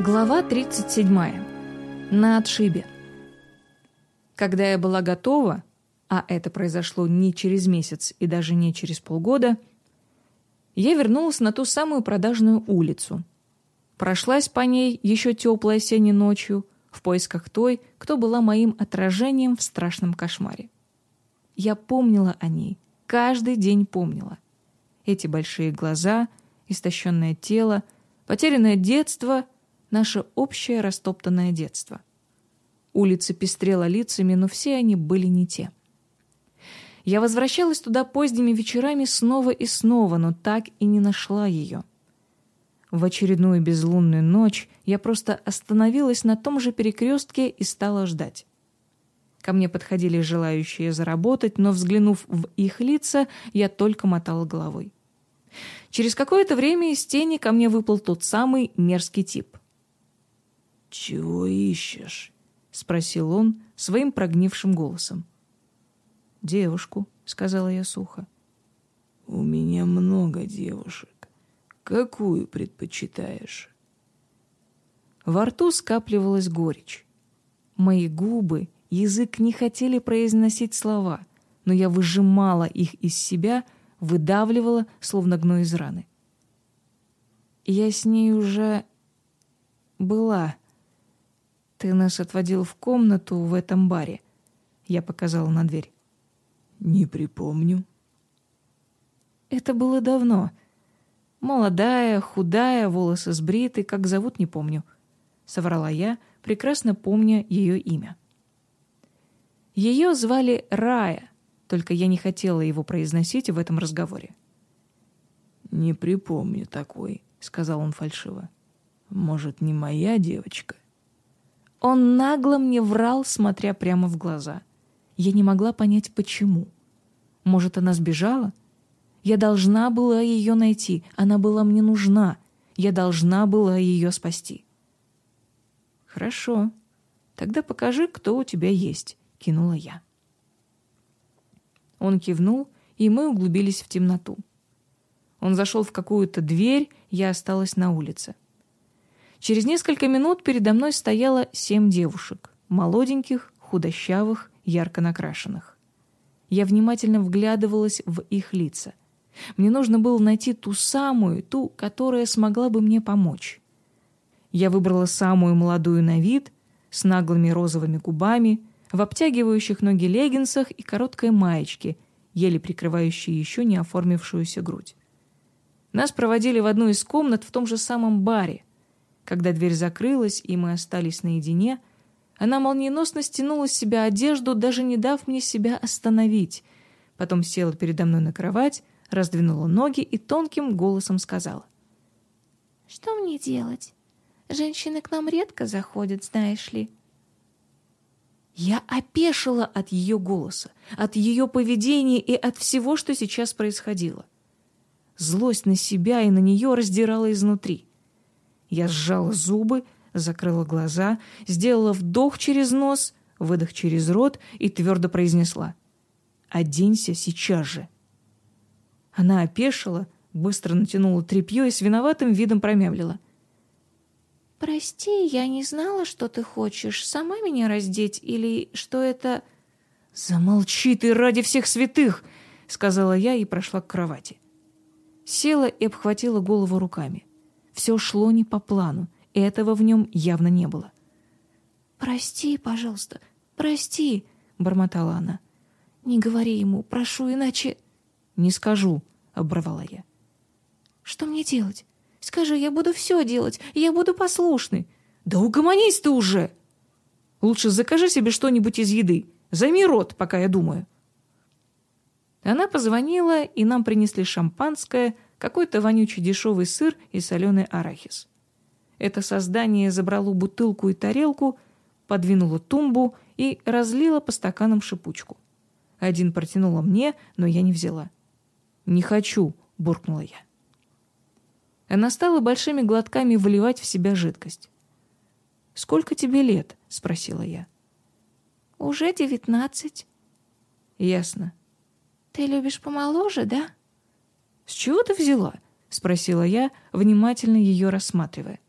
Глава 37. На отшибе. Когда я была готова, а это произошло не через месяц и даже не через полгода, я вернулась на ту самую продажную улицу. Прошлась по ней еще теплой осенней ночью в поисках той, кто была моим отражением в страшном кошмаре. Я помнила о ней, каждый день помнила. Эти большие глаза, истощенное тело, потерянное детство — наше общее растоптанное детство. Улица пестрела лицами, но все они были не те. Я возвращалась туда поздними вечерами снова и снова, но так и не нашла ее. В очередную безлунную ночь я просто остановилась на том же перекрестке и стала ждать. Ко мне подходили желающие заработать, но, взглянув в их лица, я только мотала головой. Через какое-то время из тени ко мне выплыл тот самый мерзкий тип. «Чего ищешь?» — спросил он своим прогнившим голосом. «Девушку», — сказала я сухо. «У меня много девушек. Какую предпочитаешь?» Во рту скапливалась горечь. Мои губы, язык не хотели произносить слова, но я выжимала их из себя, выдавливала, словно гной из раны. Я с ней уже была, «Ты нас отводил в комнату в этом баре», — я показала на дверь. «Не припомню». «Это было давно. Молодая, худая, волосы сбриты, как зовут, не помню», — соврала я, прекрасно помня ее имя. Ее звали Рая, только я не хотела его произносить в этом разговоре. «Не припомню такой», — сказал он фальшиво. «Может, не моя девочка?» Он нагло мне врал, смотря прямо в глаза. Я не могла понять, почему. Может, она сбежала? Я должна была ее найти. Она была мне нужна. Я должна была ее спасти. «Хорошо. Тогда покажи, кто у тебя есть», — кинула я. Он кивнул, и мы углубились в темноту. Он зашел в какую-то дверь, я осталась на улице. Через несколько минут передо мной стояло семь девушек, молоденьких, худощавых, ярко накрашенных. Я внимательно вглядывалась в их лица. Мне нужно было найти ту самую, ту, которая смогла бы мне помочь. Я выбрала самую молодую на вид, с наглыми розовыми губами, в обтягивающих ноги леггинсах и короткой маечке, еле прикрывающей еще не оформившуюся грудь. Нас проводили в одну из комнат в том же самом баре, когда дверь закрылась, и мы остались наедине, она молниеносно стянула с себя одежду, даже не дав мне себя остановить. Потом села передо мной на кровать, раздвинула ноги и тонким голосом сказала. «Что мне делать? Женщины к нам редко заходят, знаешь ли». Я опешила от ее голоса, от ее поведения и от всего, что сейчас происходило. Злость на себя и на нее раздирала изнутри. Я сжала зубы, закрыла глаза, сделала вдох через нос, выдох через рот и твердо произнесла. «Оденься сейчас же». Она опешила, быстро натянула тряпье и с виноватым видом промямлила. «Прости, я не знала, что ты хочешь. Сама меня раздеть или что это...» «Замолчи ты ради всех святых!» — сказала я и прошла к кровати. Села и обхватила голову руками. Все шло не по плану, и этого в нем явно не было. «Прости, пожалуйста, прости», — бормотала она. «Не говори ему, прошу, иначе...» «Не скажу», — оборвала я. «Что мне делать? Скажи, я буду все делать, я буду послушный». «Да угомонись ты уже!» «Лучше закажи себе что-нибудь из еды. Займи рот, пока я думаю». Она позвонила, и нам принесли шампанское — какой-то вонючий дешевый сыр и соленый арахис. Это создание забрало бутылку и тарелку, подвинуло тумбу и разлило по стаканам шипучку. Один протянула мне, но я не взяла. «Не хочу», — буркнула я. Она стала большими глотками выливать в себя жидкость. «Сколько тебе лет?» — спросила я. «Уже девятнадцать». «Ясно». «Ты любишь помоложе, да?» «С чего ты взяла?» — спросила я, внимательно ее рассматривая.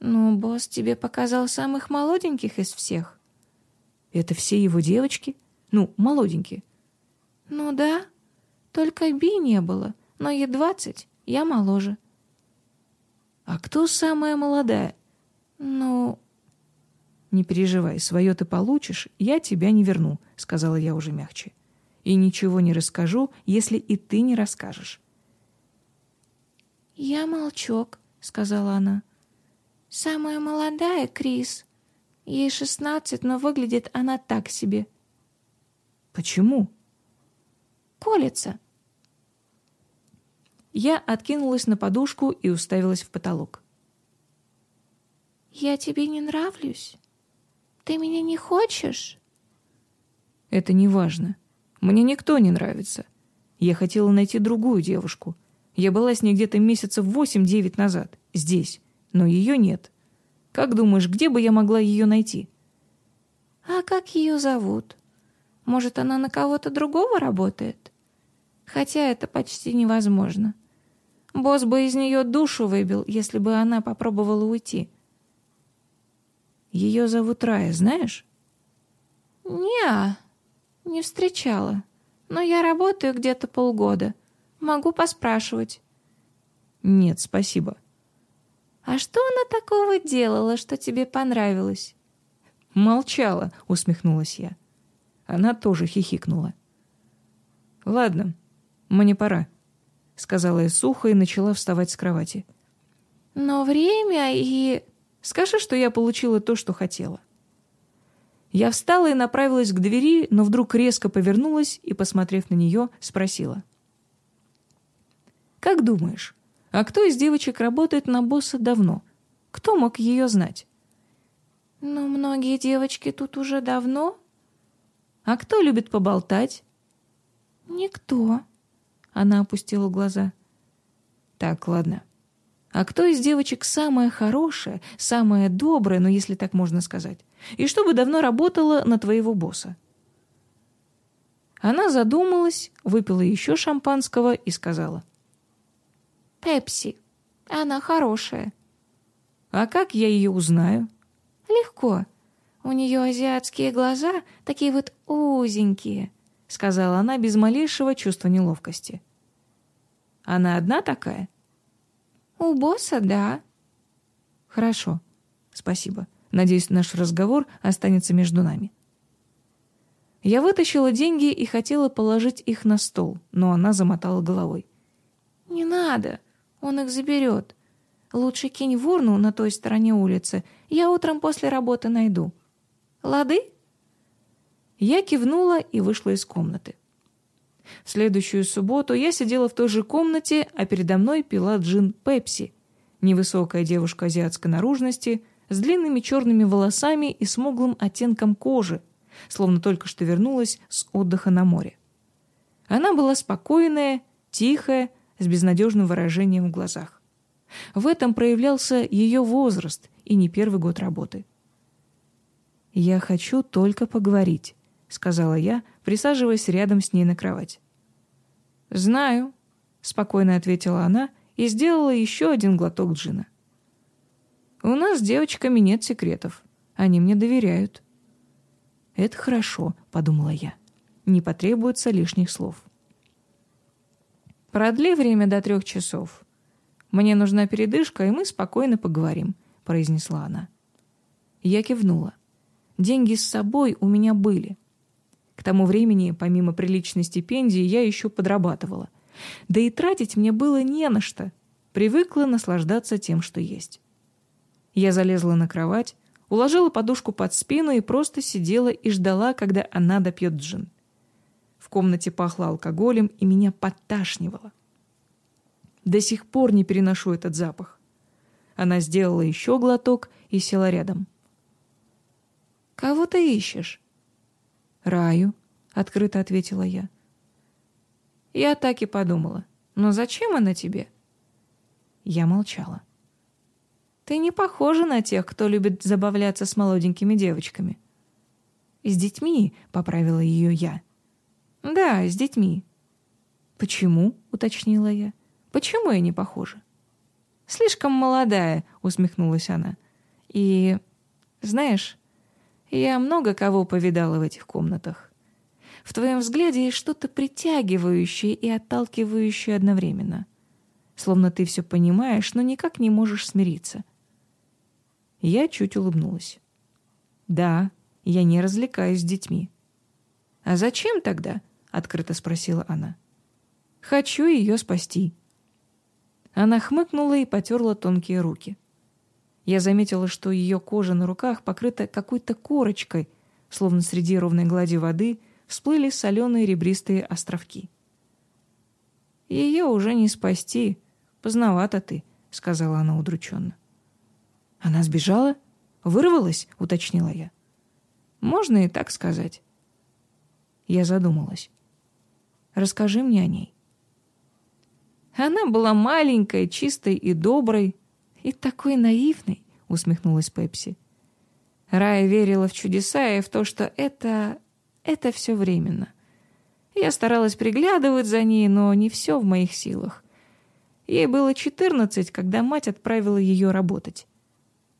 «Ну, босс тебе показал самых молоденьких из всех». «Это все его девочки? Ну, молоденькие». «Ну да, только Би не было, но ей двадцать, я моложе». «А кто самая молодая?» «Ну...» «Не переживай, свое ты получишь, я тебя не верну», — сказала я уже мягче. «И ничего не расскажу, если и ты не расскажешь». «Я молчок», — сказала она. «Самая молодая — Крис. Ей шестнадцать, но выглядит она так себе». «Почему?» «Колется». Я откинулась на подушку и уставилась в потолок. «Я тебе не нравлюсь? Ты меня не хочешь?» «Это не важно. Мне никто не нравится. Я хотела найти другую девушку. Я была с ней где-то месяцев восемь-девять назад, здесь, но ее нет. Как думаешь, где бы я могла ее найти?» «А как ее зовут? Может, она на кого-то другого работает? Хотя это почти невозможно. Босс бы из нее душу выбил, если бы она попробовала уйти». «Ее зовут Рая, знаешь?» «Не, не встречала. Но я работаю где-то полгода». Могу поспрашивать». «Нет, спасибо». «А что она такого делала, что тебе понравилось?» «Молчала», — усмехнулась я. Она тоже хихикнула. «Ладно, мне пора», — сказала я сухо и начала вставать с кровати. «Но время и...» «Скажи, что я получила то, что хотела». Я встала и направилась к двери, но вдруг резко повернулась и, посмотрев на нее, спросила — как думаешь, а кто из девочек работает на босса давно? Кто мог ее знать? Ну, многие девочки тут уже давно. А кто любит поболтать? Никто. Она опустила глаза. Так, ладно. А кто из девочек самая хорошая, самая добрая, ну, если так можно сказать, и чтобы давно работала на твоего босса? Она задумалась, выпила еще шампанского и сказала — Пепси. Она хорошая. А как я ее узнаю? Легко. У нее азиатские глаза, такие вот узенькие, сказала она без малейшего чувства неловкости. Она одна такая? У босса, да. Хорошо. Спасибо. Надеюсь, наш разговор останется между нами. Я вытащила деньги и хотела положить их на стол, но она замотала головой. «Не надо. Он их заберет. Лучше кинь в урну на той стороне улицы. Я утром после работы найду. Лады?» Я кивнула и вышла из комнаты. В следующую субботу я сидела в той же комнате, а передо мной пила джин Пепси. Невысокая девушка азиатской наружности, с длинными черными волосами и смуглым оттенком кожи, словно только что вернулась с отдыха на море. Она была спокойная, тихая, с безнадежным выражением в глазах. В этом проявлялся ее возраст и не первый год работы. «Я хочу только поговорить», — сказала я, присаживаясь рядом с ней на кровать. «Знаю», — спокойно ответила она и сделала еще один глоток джина. «У нас с девочками нет секретов. Они мне доверяют». «Это хорошо», — подумала я. «Не потребуется лишних слов». «Продли время до трех часов. Мне нужна передышка, и мы спокойно поговорим», — произнесла она. Я кивнула. Деньги с собой у меня были. К тому времени, помимо приличной стипендии, я еще подрабатывала. Да и тратить мне было не на что. Привыкла наслаждаться тем, что есть. Я залезла на кровать, уложила подушку под спину и просто сидела и ждала, когда она допьет джин. В комнате пахло алкоголем, и меня подташнивало. До сих пор не переношу этот запах. Она сделала еще глоток и села рядом. «Кого ты ищешь?» «Раю», — открыто ответила я. Я так и подумала. «Но зачем она тебе?» Я молчала. «Ты не похожа на тех, кто любит забавляться с молоденькими девочками». «С детьми», — поправила ее я. «Да, с детьми». «Почему?» — уточнила я. «Почему я не похожа?» «Слишком молодая», — усмехнулась она. И, знаешь, я много кого повидала в этих комнатах. В твоем взгляде есть что-то притягивающее и отталкивающее одновременно. Словно ты все понимаешь, но никак не можешь смириться. Я чуть улыбнулась. Да, я не развлекаюсь с детьми. А зачем тогда? Открыто спросила она. Хочу ее спасти. Она хмыкнула и потерла тонкие руки. Я заметила, что ее кожа на руках покрыта какой-то корочкой, словно среди ровной глади воды всплыли соленые ребристые островки. «Ее уже не спасти. Поздновато ты», — сказала она удрученно. «Она сбежала? Вырвалась?» — уточнила я. «Можно и так сказать». Я задумалась. «Расскажи мне о ней». Она была маленькой, чистой и доброй, и такой наивной, усмехнулась Пепси. Рая верила в чудеса и в то, что это это все временно. Я старалась приглядывать за ней, но не все в моих силах. Ей было четырнадцать, когда мать отправила ее работать.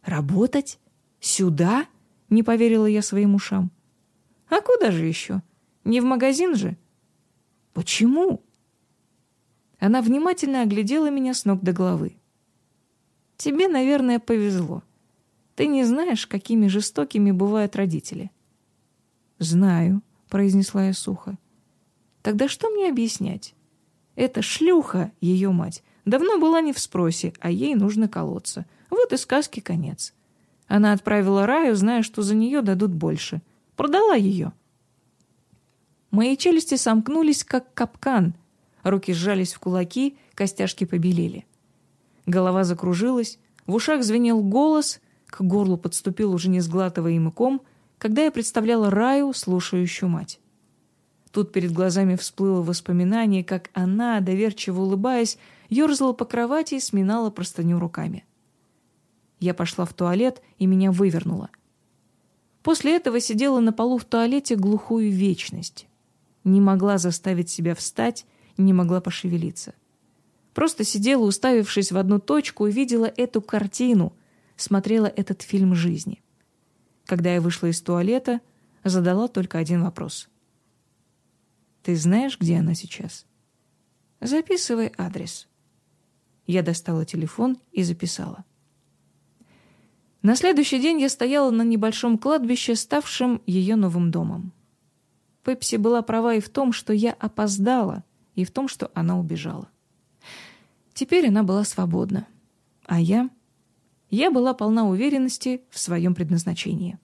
«Работать? Сюда?» — не поверила я своим ушам. «А куда же еще? Не в магазин же?» «Почему?» Она внимательно оглядела меня с ног до головы. «Тебе, наверное, повезло. Ты не знаешь, какими жестокими бывают родители. «Знаю», — произнесла я сухо. «Тогда что мне объяснять? Это шлюха, ее мать, давно была не в спросе, а ей нужно колоться. Вот и сказки конец. Она отправила Раю, зная, что за нее дадут больше. Продала ее». Мои челюсти сомкнулись, как капкан. Руки сжались в кулаки, костяшки побелели. Голова закружилась, в ушах звенел голос, к горлу подступил уже не сглатываемый ком — когда я представляла Раю, слушающую мать. Тут перед глазами всплыло воспоминание, как она, доверчиво улыбаясь, ерзала по кровати и сминала простыню руками. Я пошла в туалет, и меня вывернуло. После этого сидела на полу в туалете глухую вечность. Не могла заставить себя встать, не могла пошевелиться. Просто сидела, уставившись в одну точку, и видела эту картину, смотрела этот фильм жизни. Когда я вышла из туалета, задала только один вопрос. «Ты знаешь, где она сейчас?» «Записывай адрес». Я достала телефон и записала. На следующий день я стояла на небольшом кладбище, ставшем ее новым домом. Пепси была права и в том, что я опоздала, и в том, что она убежала. Теперь она была свободна. А я я была полна уверенности в своем предназначении.